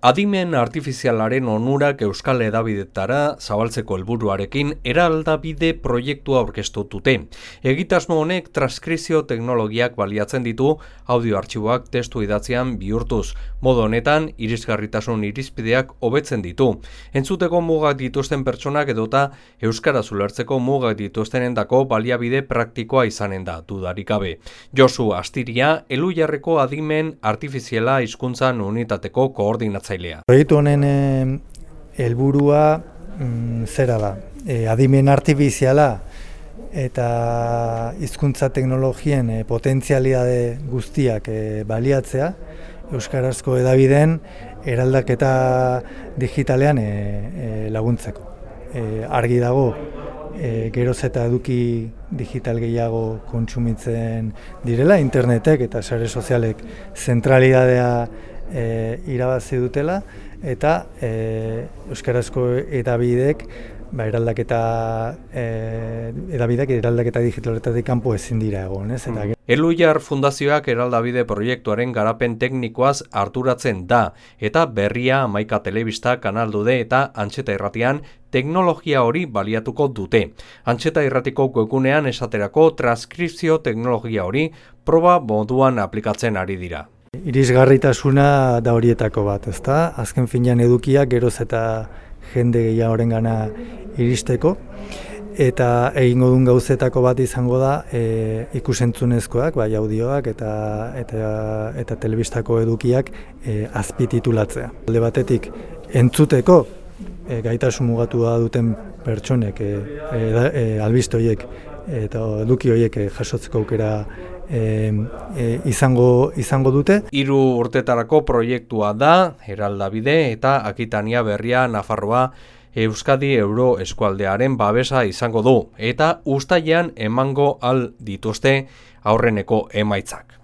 Adimen artifizialaren onurak Euskal Edabidetara zabaltzeko helburuarekin eraldabide proiektua aurkeztu dute. Egitasmo honek transkrizio teknologiak baliatzen ditu audio artxiboak testu idatzean bihurtuz. Modo honetan, irisgarritasun irizpideak hobetzen ditu. Entzuteko mugak dituzten pertsonak edota Euskara zulertzeko mugak dituztenendako baliabide praktikoa izanen da dudarik. Josu Astiria, elu jarreko adimen artifiziala hizkuntzan unitateko koordinatzen antolaitzailea. Proiektu honen eh, helburua mm, zera da, e, adimen artifiziala eta hizkuntza teknologien e, potentzialidade guztiak e, baliatzea, Euskarazko edabideen eraldaketa digitalean e, e, laguntzeko. E, argi dago, e, geroz eta eduki digital gehiago kontsumitzen direla, internetek eta sare sozialek zentralidadea e, irabazi dutela eta e, euskarazko edabidek ba eraldaketa eh edabidek eraldaketa digitaletatik kanpo ezin dira egon, ez? Eta mm. Eluiar Fundazioak eraldabide proiektuaren garapen teknikoaz harturatzen da eta berria Amaika Telebista kanaldude eta Antxeta Irratian teknologia hori baliatuko dute. Antxeta Irratiko webgunean esaterako transkripzio teknologia hori proba moduan aplikatzen ari dira. Irisgarritasuna da horietako bat, ezta? Azken finean edukiak geroz eta jende gehiagoren gana iristeko eta egingo duen gauzetako bat izango da e, ikusentzunezkoak, bai audioak eta eta eta telebistako edukiak e, azpititulatzea. Alde batetik entzuteko e, gaitasun mugatua duten pertsonek e, e, e, albiste horiek eta eduki horiek jasotzeko aukera e, izango izango dute. Hiru urtetarako proiektua da Heraldabide eta Akitania Berria Nafarroa Euskadi Euro Eskualdearen babesa izango du eta ustailean emango al dituzte aurreneko emaitzak.